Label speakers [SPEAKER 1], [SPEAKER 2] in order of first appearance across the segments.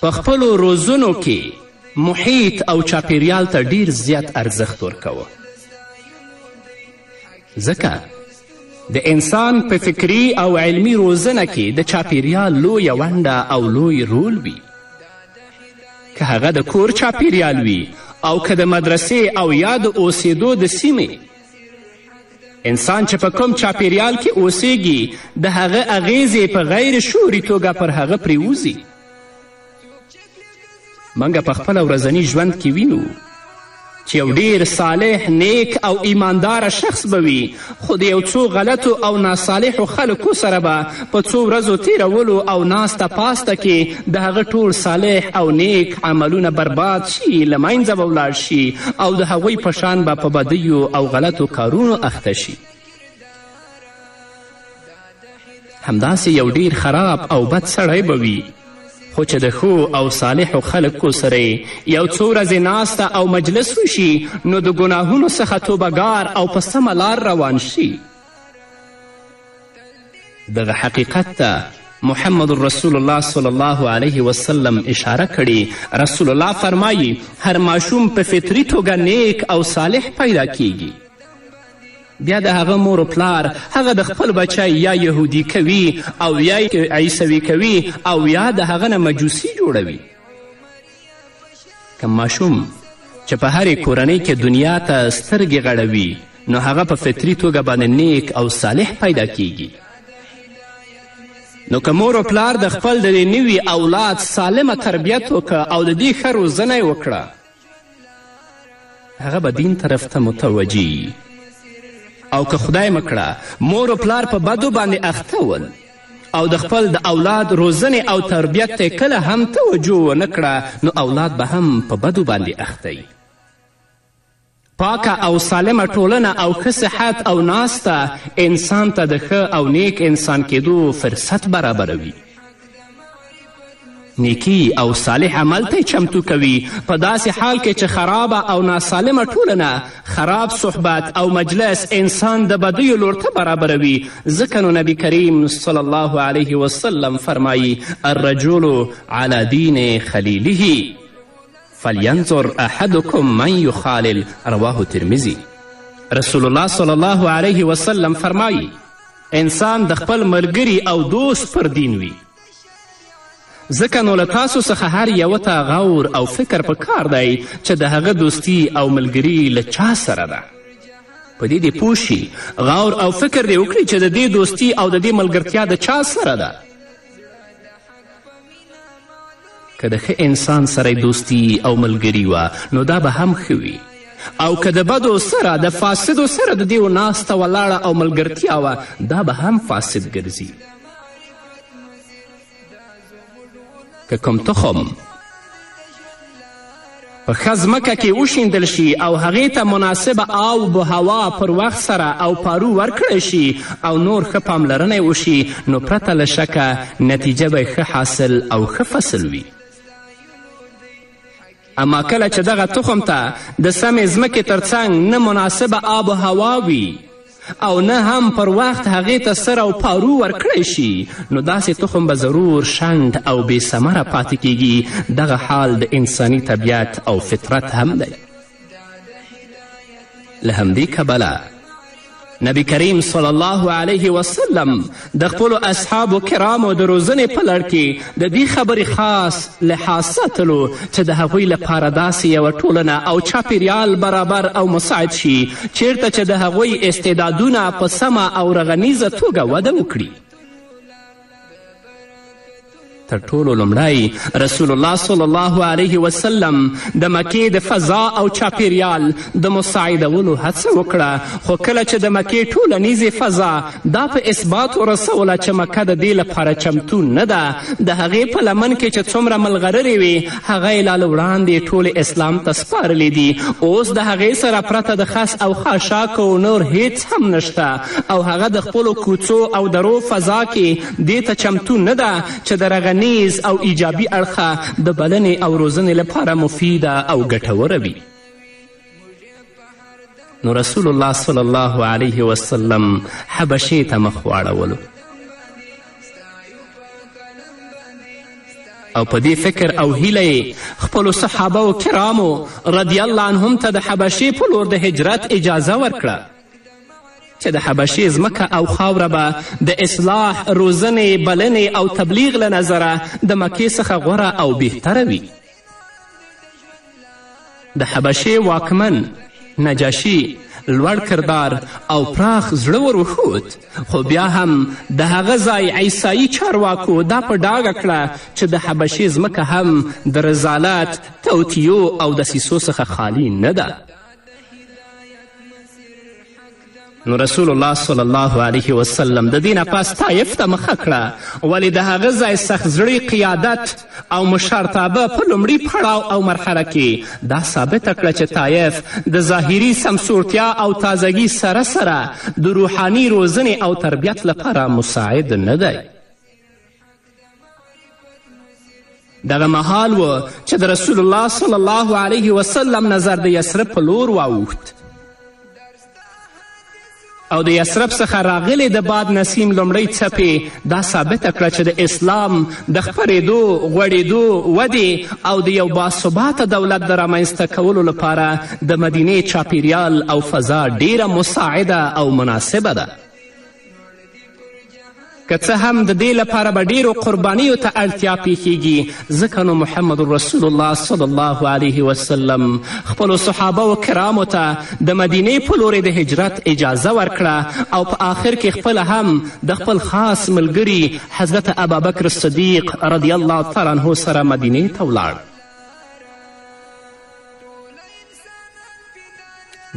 [SPEAKER 1] په خپلو روزنو کې محیط او چاپیریال ته ډیر زیات ارزښت ورکوه ځکه د انسان په فکری او علمی روزنه کې د چاپیریال لویه ونډه او لوی رول وي که هغه د کور چاپیریال وي او که د مدرسې او یا د اوسیدو د سیمې انسان چې په کوم چاپیریال کې اوسیږي د هغه اغیزې په غیر شعوري توګه پر هغه پریوځي موږ په خپل ورځني ژوند کې وینو چې یو ډیر صالح نیک او ایماندار شخص به وي خو د یو څو غلطو او ناصالحو خلکو سره به په څو ورځو تیرولو او ناسته پاسته کې د هغه ټول صالح او نیک عملونه برباد شي له منځه به ولاړ شي او د هغوی په شان به په بدیو او غلطو کارونو اخته شي همداسې یو ډیر خراب او بد سړی به وي خو چې د ښو او صالحو خلکو سره یو څو ورځې ناسته او مجلس وشي نو د ګناهونو څخه توبهګار او په سمه لار روان شي دغه حقیقت ته محمد رسول الله صلی الله علیه وسلم اشاره کړې رسول الله فرمایی هر ماشوم په فطري توګه نیک او صالح پیدا کیږي بیا د هغه مور پلار هغه د خپل بچی یا یهودی کوي او یا عیسوي کوي او یا د هغه نه مجوسی جوړوي که ماشوم چې په هرې کورنۍ کې دنیا ته سترګې غړوي نو هغه په فطري توګه باندې نیک او صالح پیدا کیږي نو که مور و پلار د خپل د دې نوي اولاد سالمه تربیت وکړه او د دې ښه روزنه یې وکړه هغه به دین طرف ته متوجه او که خدای مکړه مور و پلار په بدو باندې اخته ول او د خپل د اولاد روزنې او تربیت ته کله هم توجه ونه کړه نو اولاد به هم په بدو باندې اخته پاکه او سالمه ټولنه او ښه صحت او ناسته انسان ته د ښه او نیک انسان کېدو فرصت برابروي نیکی او صالح عمل ته چمتو کوي په داسې حال کې چې خرابه او ناسالمه ټولنه خراب صحبت او مجلس انسان د بدیو لور ته برابروي ځکه نو نبی کریم صلی الله علیه وسلم فرمایی الرجل علی دین خلیله فلینظر احدکم من یخالل رواه ترمزی رسول الله صلی الله علیه وسلم فرمایی انسان د خپل ملګري او دوست پر دین وي ځکه نو له تاسو څخه هر یوه ته غور او فکر په کار دی چې د هغه دوستی او ملګري له چا سره ده په دې دې پوه شي غور او فکر دې وکړي چې د دې دوستی او د دې ملګرتیا د چا سره ده که د ښه انسان سره دوستی او ملګري وه نو دا به هم ښه وي او که د بدو سره د فاسدو سره د دیو ناسته ولاړه او ملګرتیا وه دا به هم فاسد ګرځي که کوم تخم په ښه ځمکه کې وشیندل شي او هغې ته مناسبه آو به هوا پر وخت سره او پارو ورکړی شي او نور ښه پاملرنه وشي نو پرته له شکه نتیجه به ښه حاصل او ښه فصل وي اما کله چې دغه تخم ته د سمې ځمکې ترڅنګ نه مناسبه آب و هوا وي او نه هم پر وخت هغې ته سر او پارو ورکړی شي نو داسې تخم به ضرور شنډ او بې ثمره پاتې کیږي دغه حال د انساني طبیعت او فطرت هم دی له همدې کبله نبی کریم صلی الله علیه وسلم د خپلو اصحابو کرامو د روزنې په لړ کې د دې خبرې خاص لحاظ ساتلو چې د هغوی لپاره داسې یوه ټولنه او چاپیریال برابر او مساعد شي چیرته چې د هغوی استعدادونه په سمه او رغنیزه توګه وده وکړي تر ټولو لومړی رسول الله صلی الله علیه وسلم د مکې د فضا او چاپیریال د مساعدولو هڅه وکړه خو کله چې د مکې ټولنیزې فضا دا په اثبات ورسوله چې مکه د دې لپاره چمتو نه ده د هغې په لمن کې چې څومره ملغررې وې هغه یې لا له وړاندې ټولې اسلام ته سپارلي دي اوس د هغې سره پرته د خس او خاشاکو نور هیڅ هم نشته او هغه د خپلو کوڅو او درو فضا کې دې ته چمتو نه ده چې د رغنیز او ایجابي اړخه د بلنې او روزنې لپاره مفیده او ګټوره وي نو رسول الله صلی الله علیه وسلم حبشې ته مخ واړولو او په دې فکر او هیله یې خپلو صحابه و کرامو رضی الله عنهم ته د حبشې په لور د هجرت اجازه ورکړه چې د حبشې ځمکه او خاوره به د اصلاح روزنې بلنې او تبلیغ له نظره د مکې څخه غوره او بهتره وي د حبشې واکمن نجاشي لوړ کردار او پراخ زړه ور وښود خو بیا هم د هغه ځای عیسايي چارواکو دا په ډاګه کړه چې د حبشې ځمکه هم د رزالت توطیو او دسیسو څخه خالي نه ده نو رسول الله صلی الله علیه وسلم د دې نه پس طایف ته مخه کړه ولې د هغه ځای سخت زړی قیادت او مشرتابه په لومړي پړاو او مرحله کې دا ثابته کړه چې طایف د ظاهري سمسورتیا او تازګي سره سره د روحاني روزنې او تربیت لپاره مساعد نه دی دغه مهال و چې د رسول الله صلی الله علیه وسلم نظر د یسرب په لور واوښت او د یسرب څخه راغلی د باد نسیم لومړۍ څپې دا ثابته کړه چې د اسلام د خپرېدو غوړېدو ودې او د یو باثباته دولت د رامنځته کولو لپاره د مدینې چاپیریال او فضا ډیره مساعده او مناسبه ده که څه هم د دې لپاره به ډیرو قربانیو ته اړتیا پیښیږي ځکه نو محمد رسول الله صلی الله علیه وسلم خپلو صحابه و کرامو ته د مدینې په لورې د هجرت اجازه ورکړه او په آخر کې خپله هم د خپل خاص ملګري حضرت ابابکر صدیق رضی الله تعالی عنه سره مدینې ته ولاړ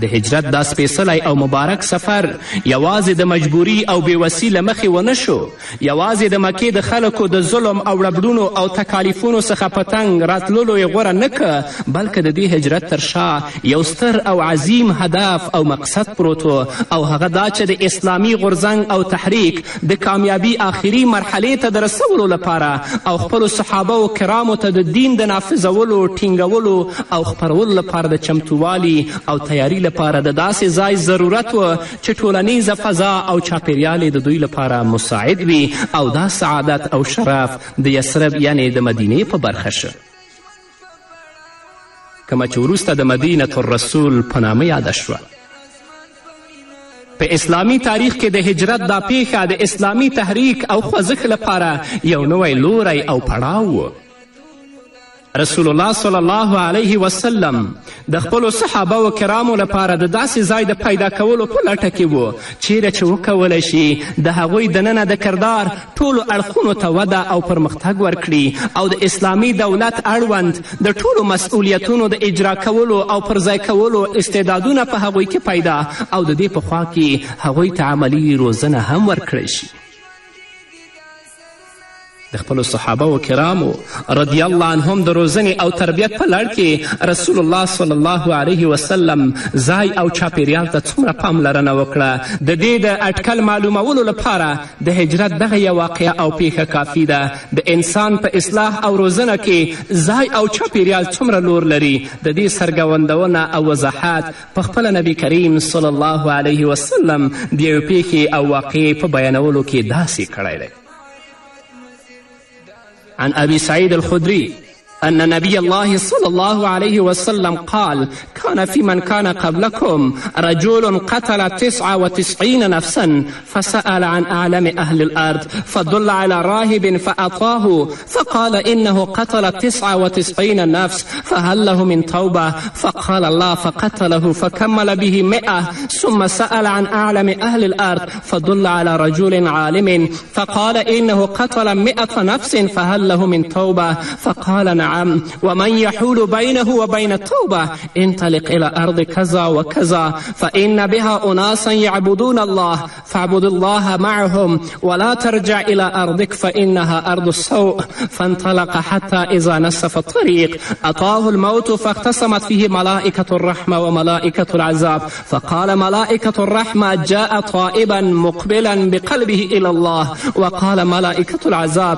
[SPEAKER 1] د هجرت دا سپېڅلی او مبارک سفر یوازې د مجبوري او بېوسي له مخې ونه شو یوازې د مکې د خلکو د ظلم او ربړونو او تکالیفونو څخه په تنګ راتللو یې غوره نه که بلکې د دې هجرت تر شا یو ستر او عظیم هدف او مقصد پروت او هغه دا چې د اسلامي غورځنګ او تحریک د کامیابی آخری مرحلې ته د رسولو لپاره او خپلو صحابه و کرامو ته د دین د نافذولو، ټینګولو او خپرولو لپاره د چمتووالي او تیاری لپاره د داسې ځای ضرورت و چې ټولنیزه فضا او چاپېریال د دوی لپاره مساعد وي او دا سعادت او شرف د یثرب یعنې د مدینې په برخه شو. کومه چې وروسته د مدینة الرسول په نامه یاده شوه په اسلامي تاریخ کې د هجرت دا پیښه د اسلامي تحریک او خوځښت لپاره یو نوی لوری او پړاو و رسول الله صلی الله علیه وسلم د خپلو صحابه و کرامو لپاره د داسې ځای د پیدا کولو په لټه کې وو چیرې چې وکولی شي د هغوی دننه د کردار ټولو اړخونو ته وده او پرمختګ ورکړي او د اسلامي دولت اړوند د ټولو مسؤلیتونو د اجرا کولو او پر ځای کولو استعدادونه په هغوی کې پیدا او د دې په خوا کې هغوی ته عملي روزنه هم ورکړی شي د خپلو صحابه و کرامو رضی الله عنهم د روزنې او تربیت په لړ کې رسول الله صلی الله علیه وسلم ځای او چاپیریال ته څومره پاملرنه وکړه د دې د اټکل معلومولو لپاره د هجرت دغه یو واقعه او پیښه کافي ده د انسان په اصلاح او روزنه کې ځای او چاپیریال څومره لور لري د دې څرګندونه او وضاحت په خپله نبی کریم صلی الله علیه وسلم د یوې پیښې او واقعې په بیانولو کې داسې کړی دی عن ابي سعيد الخدري أن نبي الله صلى الله عليه وسلم قال كان في من كان قبلكم رجل قتل تسعة وتسعين نفسا فسأل عن أعلم أهل الأرض فدل على راهب فأعطاه فقال إنه قتل تسعة وتسعين نفس فهل له من توبة فقال الله فقتله فكمل به مئة ثم سأل عن أعلم أهل الأرض فدل على رجل عالم فقال إنه قتل مئة نفس فهل له من توبة فقال نعم نعم ومن يحول بينه وبين التوبة انطلق إلى أرض كذا وكذا فإن بها أناسا يعبدون الله فاعبد الله معهم ولا ترجع إلى أرضك فإنها أرض السوء فانطلق حتى إذا نسف الطريق أتاه الموت فاختصمت فيه ملائكة الرحمة وملائكة العذاب فقال ملائكة الرحمة جاء طائبا مقبلا بقلبه إلى الله وقال ملائكة العذاب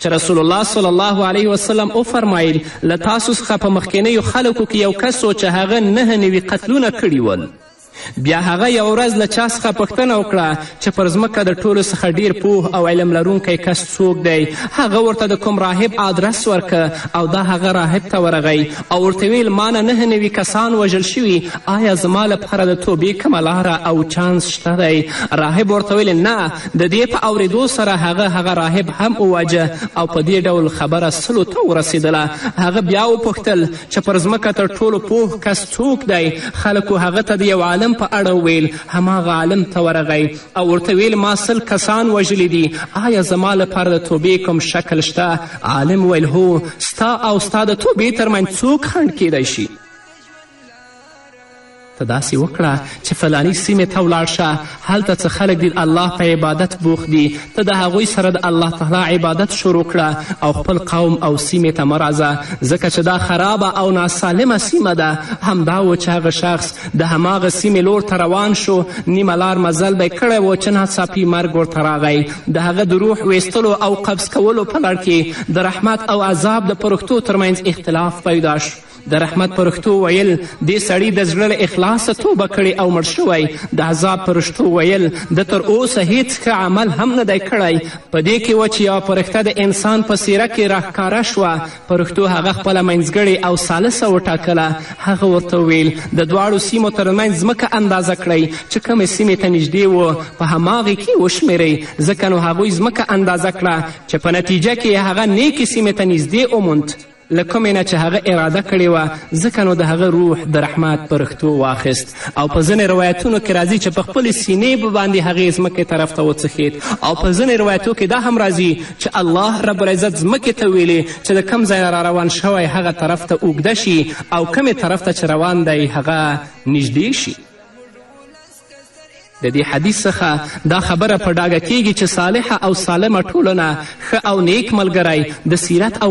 [SPEAKER 1] چې رسول الله صلی الله علیه وسلم وفرمایل له تاسو څخه په مخکینیو خلکو کې یو کس و چې هغه نهه نوي قتلونه کړي ول بیا هغه یو ورځ له چا څخه پوښتنه وکړه چې پر ځمکه د ټولو څخه ډیر پوه او علم لرونکی کس څوک دی هغه ورته د کوم راهب آدرس ورکه او دا هغه راهب ته ورغی او ورته ویل ما نه نهه نوي کسان وژل شوي آیا زما لپاره د توبې کومه لاره او چانس شته دی راهب ورته ویل نه د دې په اورېدو سره هغه هغه راهب هم وواجه او په دې ډول خبره سلو ته ورسېدله هغه بیا وپوښتل چې پر ځمکه تر ټولو پوه کس څوک دی خلکو هغه ته د یو عالم په اړه وویل هماغه عالم ته ورغی او ورته ویل ما سل کسان وژلي دي آیا زما لپاره د توبې کوم شکل شته عالم ویل هو ستا او ستا د توبې ترمنځ څوک خنډ کیدای شي ته داسې وکړه چې فلانی سیمې ته ولاړ شه هلته څه خلک دي الله په عبادت بوخت دي ته د هغوی سره د الله تعالی عبادت شروع کړه او خپل قوم او سیمې ته مه راځه ځکه چې دا خرابه او ناسالمه سیمه ده همدا و چې هغه شخص د هماغه سیمې لور ته روان شو نیمه لار مزل به کړی و چې ناڅاپي مرګ ورته راغی د هغه د روح ویستلو او قبض کولو په لړ کې د رحمت او عذاب د پرښتو ترمنځ اختلاف پیدا شو د رحمت پرښتو ویل دې سړي د زړه له اخلاصه توبه کړې او مړ شوی د عذاب پرښتو ویل ده تر اوسه هیڅ ښه عمل هم نه دی کړی په دې کې وه چې یوه پرښته د انسان په څیره کې راښکاره شوه پرښتو هغه خپله منځګړې او ثالثه وټاکله هغه ورته وویل د دواړو سیمو ترمنځ ځمکه اندازه کړئ چې کومې سیمې ته نږدې و په هماغې کې وشمېرئ ځکه نو هغوی ځمکه اندازه کړه چې په نتیجه کې هغه نیکې سیمې ته نږدې وموند له کومې نه چې هغه اراده کړې وه ځکه نو د هغه روح د رحمت پر رښتو واخیست او په ځینې روایتونو کې راځي چې په خپلې سینې به باندې هغې ځمکې طرف ته وڅښېد او په ځینې روایتو کې دا هم راځي چې الله رب العزت ځمکې ته ویلې چې د کم ځای نه را روان شوی هغه طرف ته اوږده شي او کمې طرف ته چې روان دی هغه نږدې شي د دې حدیث څخه دا خبره په ډاګه کیږي چې صالحه او سالمه ټولنه ښه او نیک ملګری د سیرت او